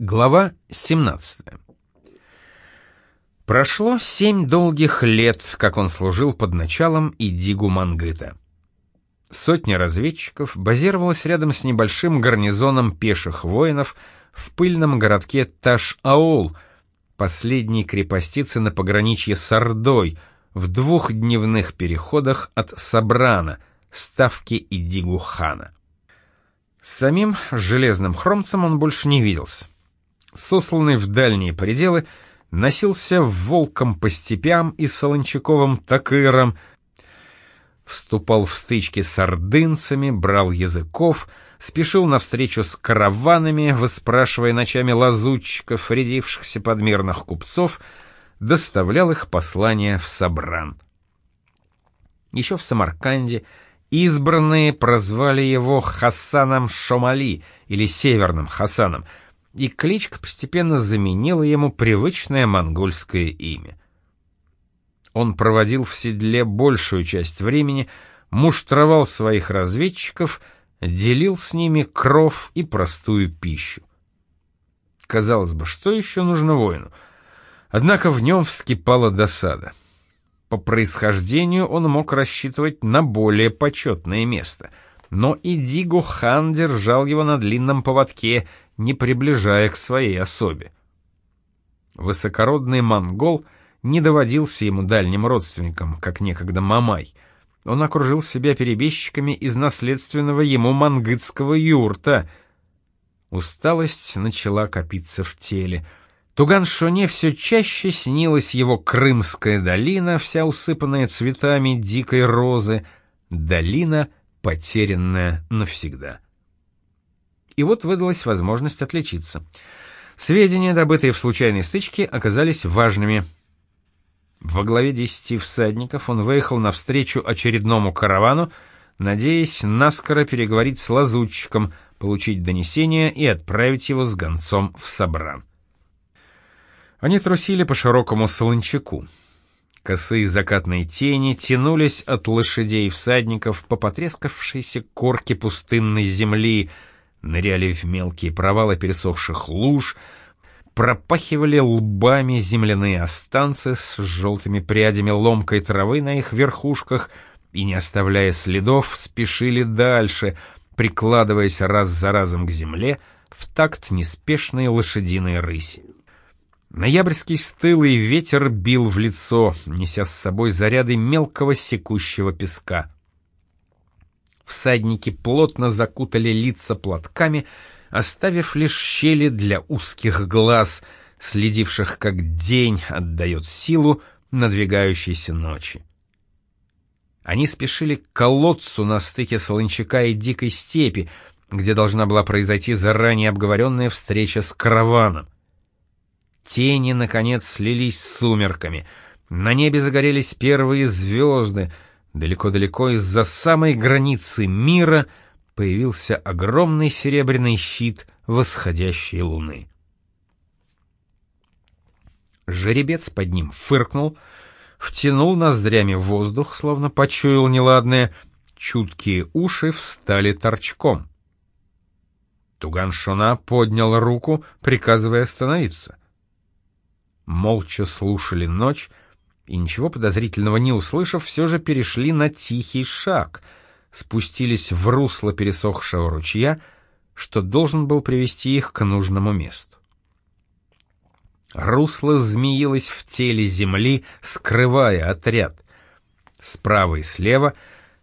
Глава 17. Прошло семь долгих лет, как он служил под началом Идигу Мангыта. Сотня разведчиков базировалась рядом с небольшим гарнизоном пеших воинов в пыльном городке Таш-Аул, последней крепостице на пограничье с Ордой, в двухдневных переходах от Сабрана, ставки Идигу-хана. С самим железным хромцем он больше не виделся сосланный в дальние пределы, носился волком по степям и солончаковым такыром, вступал в стычки с ордынцами, брал языков, спешил навстречу с караванами, выспрашивая ночами лазутчиков, рядившихся подмерных купцов, доставлял их послания в Сабран. Еще в Самарканде избранные прозвали его Хасаном Шомали или Северным Хасаном — и кличка постепенно заменила ему привычное монгольское имя. Он проводил в седле большую часть времени, муштровал своих разведчиков, делил с ними кров и простую пищу. Казалось бы, что еще нужно воину? Однако в нем вскипала досада. По происхождению он мог рассчитывать на более почетное место, но и Дигу хан держал его на длинном поводке — не приближая к своей особе. Высокородный монгол не доводился ему дальним родственникам, как некогда Мамай. Он окружил себя перебежчиками из наследственного ему мангытского юрта. Усталость начала копиться в теле. Туган-Шоне все чаще снилась его Крымская долина, вся усыпанная цветами дикой розы, долина, потерянная навсегда и вот выдалась возможность отличиться. Сведения, добытые в случайной стычке, оказались важными. Во главе десяти всадников он выехал навстречу очередному каравану, надеясь наскоро переговорить с лазутчиком, получить донесение и отправить его с гонцом в Собран. Они трусили по широкому солончаку. Косые закатные тени тянулись от лошадей всадников по потрескавшейся корке пустынной земли — ныряли в мелкие провалы пересохших луж, пропахивали лбами земляные останцы с желтыми прядями ломкой травы на их верхушках и, не оставляя следов, спешили дальше, прикладываясь раз за разом к земле в такт неспешной лошадиной рыси. Ноябрьский стылый ветер бил в лицо, неся с собой заряды мелкого секущего песка. Всадники плотно закутали лица платками, оставив лишь щели для узких глаз, следивших, как день отдает силу надвигающейся ночи. Они спешили к колодцу на стыке Солончака и Дикой степи, где должна была произойти заранее обговоренная встреча с караваном. Тени, наконец, слились с сумерками. На небе загорелись первые звезды — Далеко-далеко из-за самой границы мира появился огромный серебряный щит восходящей луны. Жеребец под ним фыркнул, втянул ноздрями воздух, словно почуял неладное, чуткие уши встали торчком. Туган-Шона поднял руку, приказывая остановиться. Молча слушали ночь, и ничего подозрительного не услышав, все же перешли на тихий шаг, спустились в русло пересохшего ручья, что должен был привести их к нужному месту. Русло змеилось в теле земли, скрывая отряд. Справа и слева,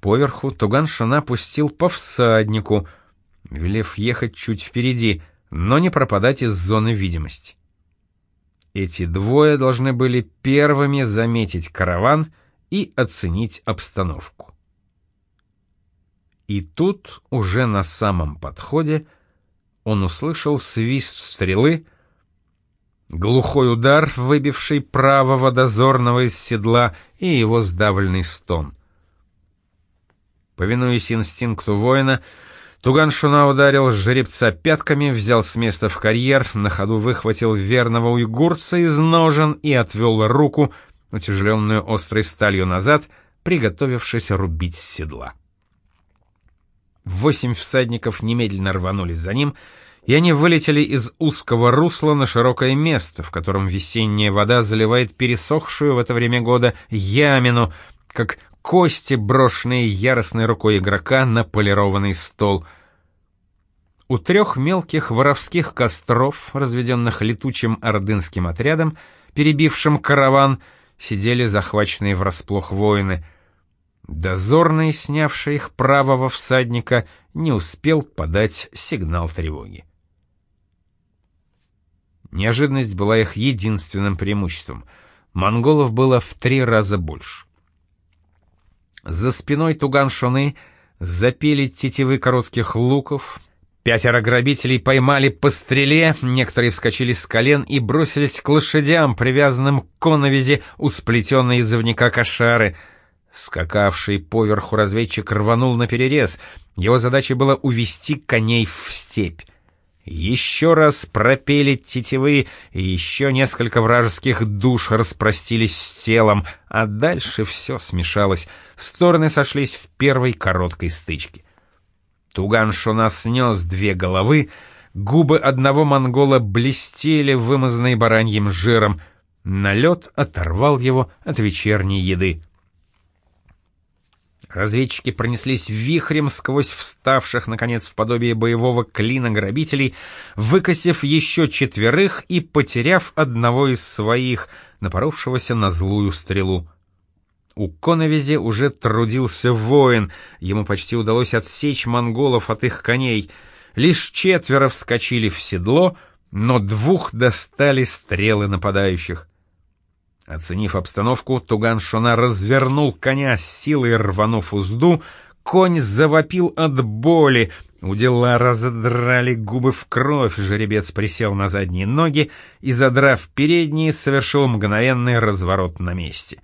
поверху, Туган-Шана пустил по всаднику, велев ехать чуть впереди, но не пропадать из зоны видимости. Эти двое должны были первыми заметить караван и оценить обстановку. И тут, уже на самом подходе, он услышал свист стрелы, глухой удар, выбивший правого дозорного из седла, и его сдавленный стон. Повинуясь инстинкту воина, Туган-Шуна ударил жеребца пятками, взял с места в карьер, на ходу выхватил верного уйгурца из ножен и отвел руку, утяжеленную острой сталью назад, приготовившись рубить с седла. Восемь всадников немедленно рванулись за ним, и они вылетели из узкого русла на широкое место, в котором весенняя вода заливает пересохшую в это время года ямину, как кости, брошенные яростной рукой игрока на полированный стол. У трех мелких воровских костров, разведенных летучим ордынским отрядом, перебившим караван, сидели захваченные врасплох воины. Дозорный, снявший их правого всадника, не успел подать сигнал тревоги. Неожиданность была их единственным преимуществом. Монголов было в три раза больше. За спиной Туган-Шуны запели тетивы коротких луков, Пятеро грабителей поймали по стреле, некоторые вскочили с колен и бросились к лошадям, привязанным к коновизе у сплетенной из ивника кошары. Скакавший поверху разведчик рванул на перерез. Его задачей было увести коней в степь. Еще раз пропели тетивы, и еще несколько вражеских душ распростились с телом, а дальше все смешалось. Стороны сошлись в первой короткой стычке. Туган Шуна снес две головы, губы одного монгола блестели, вымазанные бараньим жиром. Налет оторвал его от вечерней еды. Разведчики пронеслись вихрем сквозь вставших, наконец, в подобие боевого клина грабителей, выкосив еще четверых и потеряв одного из своих, напоровшегося на злую стрелу. У коновизи уже трудился воин, ему почти удалось отсечь монголов от их коней. Лишь четверо вскочили в седло, но двух достали стрелы нападающих. Оценив обстановку, Туган-Шуна развернул коня с силой рванув узду, конь завопил от боли, у дела разодрали губы в кровь, жеребец присел на задние ноги и, задрав передние, совершил мгновенный разворот на месте.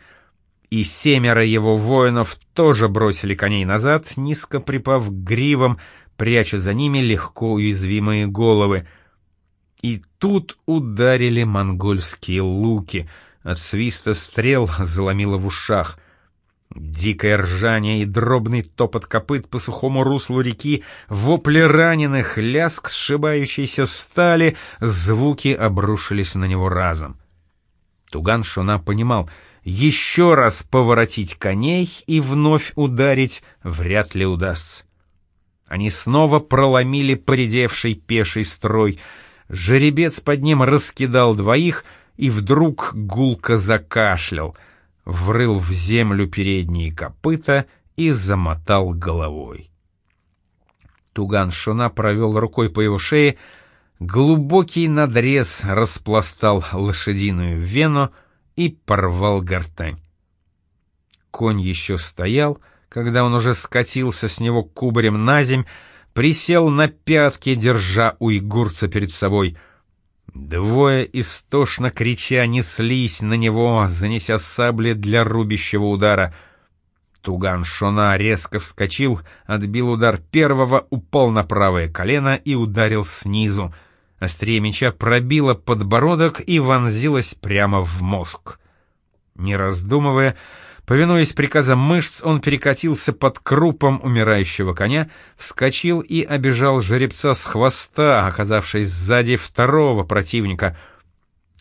И семеро его воинов тоже бросили коней назад, низко припав к гривам, пряча за ними легко уязвимые головы. И тут ударили монгольские луки — от свиста стрел заломило в ушах. Дикое ржание и дробный топот копыт по сухому руслу реки, вопли раненых, лязг сшибающейся стали, звуки обрушились на него разом. Туган Шуна понимал, еще раз поворотить коней и вновь ударить вряд ли удастся. Они снова проломили поредевший пеший строй. Жеребец под ним раскидал двоих — и вдруг гулко закашлял, врыл в землю передние копыта и замотал головой. Туган Шуна провел рукой по его шее, глубокий надрез распластал лошадиную вену и порвал гортань. Конь еще стоял, когда он уже скатился с него кубарем на земь, присел на пятки, держа уйгурца перед собой — Двое истошно крича неслись на него, занеся сабли для рубящего удара. Туган Шона резко вскочил, отбил удар первого, упал на правое колено и ударил снизу. Острее меча пробило подбородок и вонзилось прямо в мозг. Не раздумывая, Повинуясь приказам мышц, он перекатился под крупом умирающего коня, вскочил и обежал жеребца с хвоста, оказавшись сзади второго противника.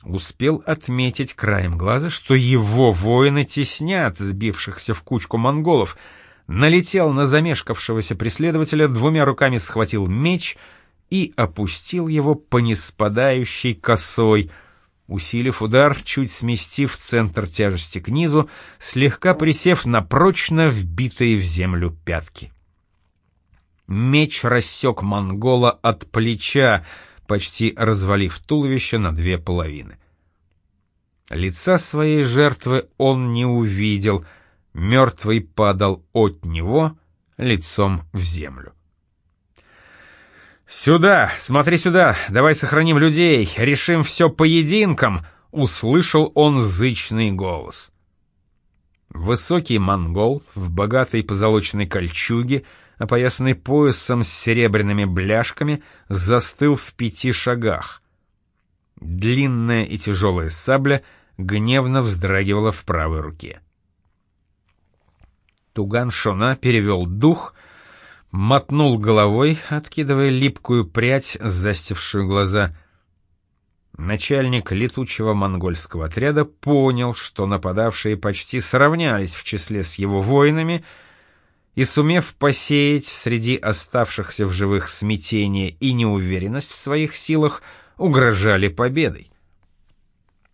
Успел отметить краем глаза, что его воины теснят сбившихся в кучку монголов. Налетел на замешкавшегося преследователя, двумя руками схватил меч и опустил его по неспадающей косой — усилив удар, чуть сместив центр тяжести к низу, слегка присев на прочно вбитые в землю пятки. Меч рассек монгола от плеча, почти развалив туловище на две половины. Лица своей жертвы он не увидел, мертвый падал от него лицом в землю. «Сюда! Смотри сюда! Давай сохраним людей! Решим все поединком!» — услышал он зычный голос. Высокий монгол в богатой позолоченной кольчуге, опоясанный поясом с серебряными бляшками, застыл в пяти шагах. Длинная и тяжелая сабля гневно вздрагивала в правой руке. Туган Шона перевел дух — мотнул головой, откидывая липкую прядь, застившую глаза. Начальник летучего монгольского отряда понял, что нападавшие почти сравнялись в числе с его воинами, и, сумев посеять среди оставшихся в живых смятение и неуверенность в своих силах, угрожали победой.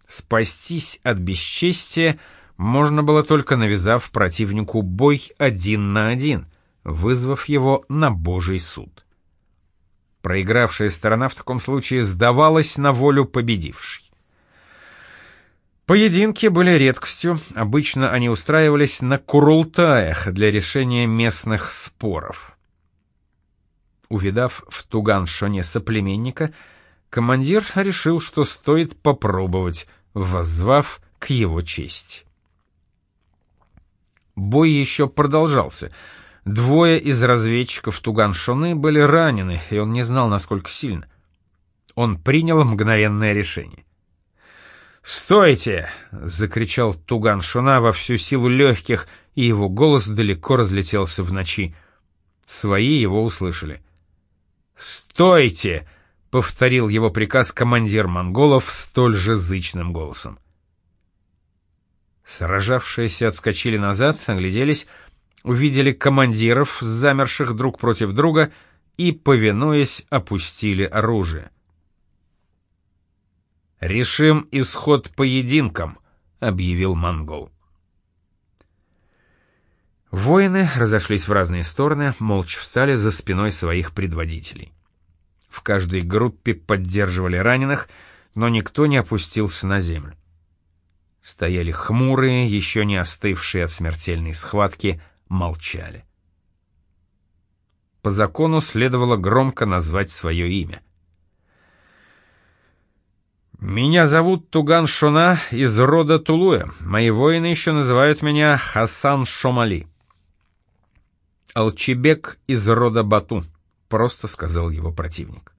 Спастись от бесчестия можно было только навязав противнику бой один на один, вызвав его на Божий суд. Проигравшая сторона в таком случае сдавалась на волю победившей. Поединки были редкостью, обычно они устраивались на курултаях для решения местных споров. Увидав в Туган-Шоне соплеменника, командир решил, что стоит попробовать, воззвав к его чести. Бой еще продолжался — Двое из разведчиков Туган-Шоны были ранены, и он не знал, насколько сильно. Он принял мгновенное решение. «Стойте!» — закричал Туган-Шуна во всю силу легких, и его голос далеко разлетелся в ночи. Свои его услышали. «Стойте!» — повторил его приказ командир монголов столь же зычным голосом. Сражавшиеся отскочили назад, огляделись — увидели командиров, замерших друг против друга, и, повинуясь, опустили оружие. «Решим исход поединком», — объявил монгол. Воины разошлись в разные стороны, молча встали за спиной своих предводителей. В каждой группе поддерживали раненых, но никто не опустился на землю. Стояли хмурые, еще не остывшие от смертельной схватки, молчали. По закону следовало громко назвать свое имя. «Меня зовут Туган Шуна из рода Тулуя. Мои воины еще называют меня Хасан Шомали». «Алчебек из рода Бату», — просто сказал его противник.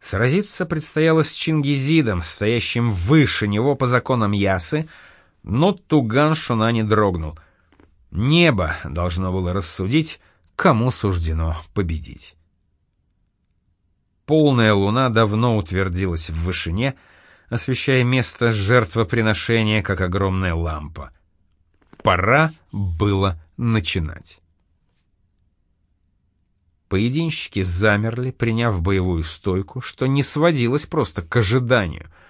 Сразиться предстояло с Чингизидом, стоящим выше него по законам Ясы, но Туган Шуна не дрогнул — Небо должно было рассудить, кому суждено победить. Полная луна давно утвердилась в вышине, освещая место жертвоприношения, как огромная лампа. Пора было начинать. Поединщики замерли, приняв боевую стойку, что не сводилось просто к ожиданию —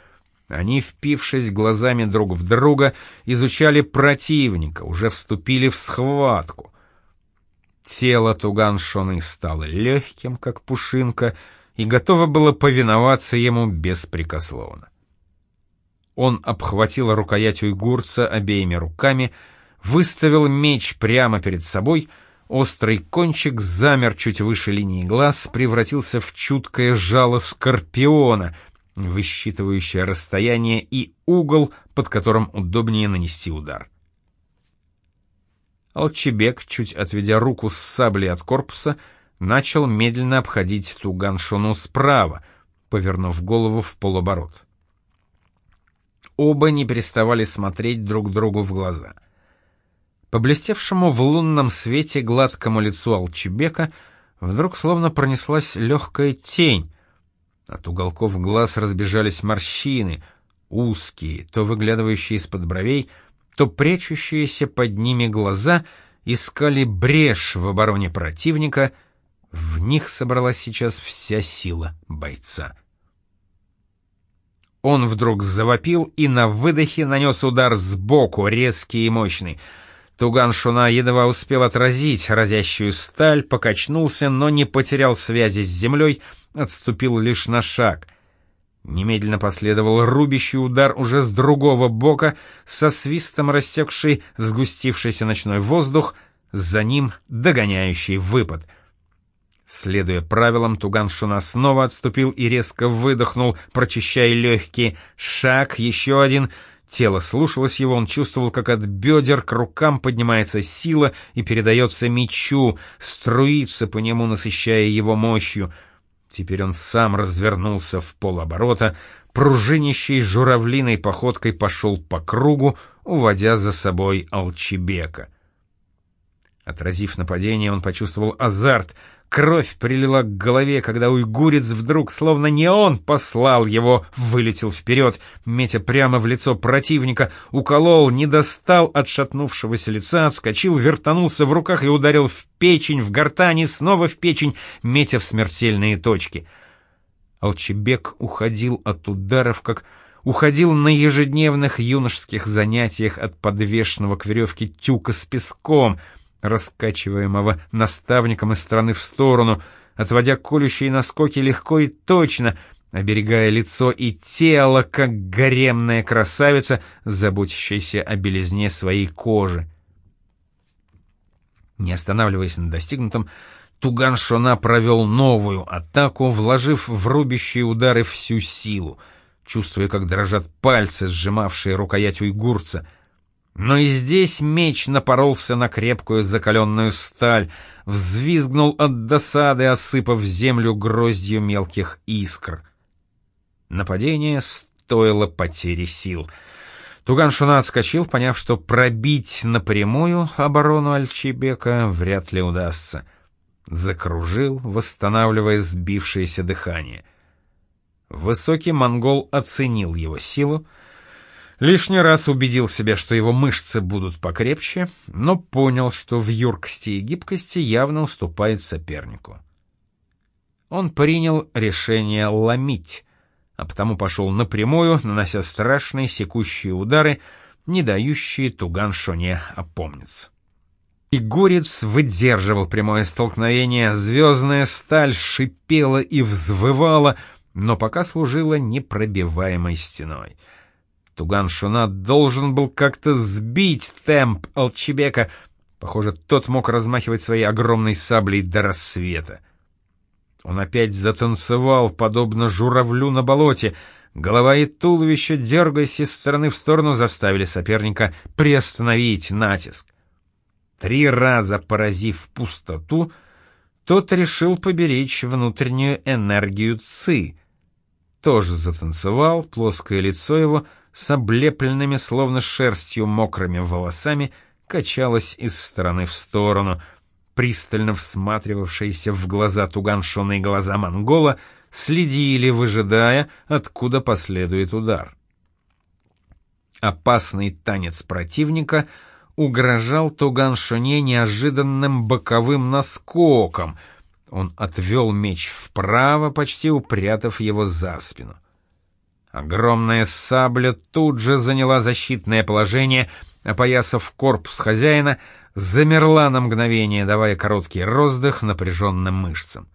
они, впившись глазами друг в друга, изучали противника, уже вступили в схватку. Тело Туган-Шоны стало легким, как пушинка, и готово было повиноваться ему беспрекословно. Он обхватил рукоять уйгурца обеими руками, выставил меч прямо перед собой, острый кончик замер чуть выше линии глаз, превратился в чуткое жало скорпиона — высчитывающая расстояние и угол, под которым удобнее нанести удар. Алчебек, чуть отведя руку с саблей от корпуса, начал медленно обходить Туганшону справа, повернув голову в полоборот. Оба не переставали смотреть друг другу в глаза. По блестевшему в лунном свете гладкому лицу Алчебека вдруг словно пронеслась легкая тень, от уголков глаз разбежались морщины, узкие, то выглядывающие из-под бровей, то прячущиеся под ними глаза искали брешь в обороне противника, в них собралась сейчас вся сила бойца. Он вдруг завопил и на выдохе нанес удар сбоку, резкий и мощный. Туган Шуна едва успел отразить разящую сталь, покачнулся, но не потерял связи с землей — отступил лишь на шаг. Немедленно последовал рубящий удар уже с другого бока, со свистом растекший сгустившийся ночной воздух, за ним догоняющий выпад. Следуя правилам, Туган-Шуна снова отступил и резко выдохнул, прочищая легкие. Шаг, еще один — Тело слушалось его, он чувствовал, как от бедер к рукам поднимается сила и передается мечу, струится по нему, насыщая его мощью — Теперь он сам развернулся в полоборота, пружинищей журавлиной походкой пошел по кругу, уводя за собой Алчебека. Отразив нападение, он почувствовал азарт. Кровь прилила к голове, когда уйгурец вдруг, словно не он послал его, вылетел вперед, метя прямо в лицо противника, уколол, не достал отшатнувшегося лица, отскочил, вертанулся в руках и ударил в печень, в гортани, снова в печень, метя в смертельные точки. Алчебек уходил от ударов, как уходил на ежедневных юношеских занятиях от подвешенного к веревке тюка с песком — раскачиваемого наставником из стороны в сторону, отводя колющие наскоки легко и точно, оберегая лицо и тело, как гаремная красавица, заботящаяся о белизне своей кожи. Не останавливаясь на достигнутом, Туган Шона провел новую атаку, вложив в рубящие удары всю силу, чувствуя, как дрожат пальцы, сжимавшие рукоять уйгурца — но и здесь меч напоролся на крепкую закаленную сталь, взвизгнул от досады, осыпав землю гроздью мелких искр. Нападение стоило потери сил. Туган-Шуна отскочил, поняв, что пробить напрямую оборону Альчебека вряд ли удастся. Закружил, восстанавливая сбившееся дыхание. Высокий монгол оценил его силу, Лишний раз убедил себя, что его мышцы будут покрепче, но понял, что в юркости и гибкости явно уступает сопернику. Он принял решение ломить, а потому пошел напрямую, нанося страшные секущие удары, не дающие Туган-Шоне опомниться. И горец выдерживал прямое столкновение, звездная сталь шипела и взвывала, но пока служила непробиваемой стеной — Туган Шунат должен был как-то сбить темп Алчебека. Похоже, тот мог размахивать своей огромной саблей до рассвета. Он опять затанцевал, подобно журавлю на болоте. Голова и туловище, дергаясь из стороны в сторону, заставили соперника приостановить натиск. Три раза поразив пустоту, тот решил поберечь внутреннюю энергию Ци. Тоже затанцевал, плоское лицо его — с облепленными словно шерстью мокрыми волосами, качалась из стороны в сторону. Пристально всматривавшиеся в глаза туганшоные глаза монгола следили, выжидая, откуда последует удар. Опасный танец противника угрожал Туганшоне неожиданным боковым наскоком. Он отвел меч вправо, почти упрятав его за спину. Огромная сабля тут же заняла защитное положение, опоясав корпус хозяина, замерла на мгновение, давая короткий роздых напряженным мышцам.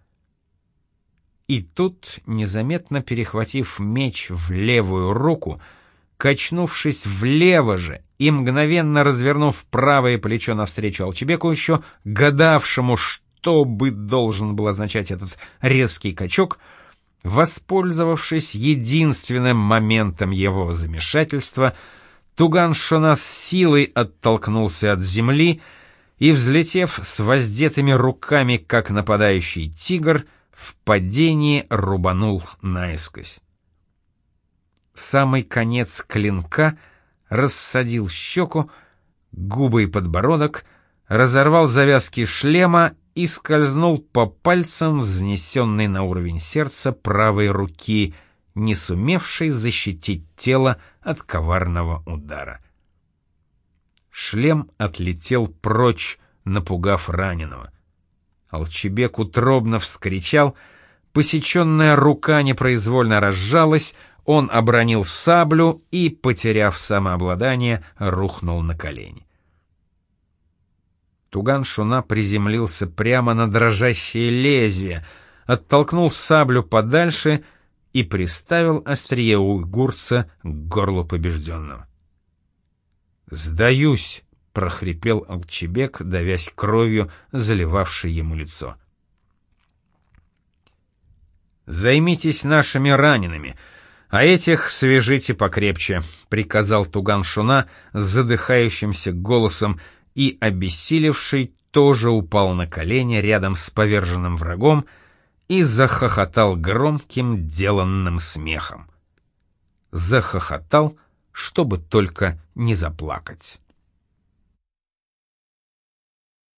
И тут, незаметно перехватив меч в левую руку, качнувшись влево же и мгновенно развернув правое плечо навстречу Алчебеку, еще гадавшему, что бы должен был означать этот резкий качок — Воспользовавшись единственным моментом его замешательства, Туган Шона с силой оттолкнулся от земли и, взлетев с воздетыми руками, как нападающий тигр, в падении рубанул наискось. Самый конец клинка рассадил щеку, губы и подбородок, разорвал завязки шлема и скользнул по пальцам, взнесенной на уровень сердца правой руки, не сумевшей защитить тело от коварного удара. Шлем отлетел прочь, напугав раненого. Алчебек утробно вскричал, посеченная рука непроизвольно разжалась, он обронил саблю и, потеряв самообладание, рухнул на колени. Туган Шуна приземлился прямо на дрожащее лезвие, оттолкнул саблю подальше и приставил острие уйгурца к горлу побежденного. «Сдаюсь!» — прохрипел Алчебек, давясь кровью, заливавшей ему лицо. «Займитесь нашими ранеными, а этих свяжите покрепче», — приказал Туган Шуна задыхающимся голосом, — и, обессилевший, тоже упал на колени рядом с поверженным врагом и захохотал громким деланным смехом. Захохотал, чтобы только не заплакать.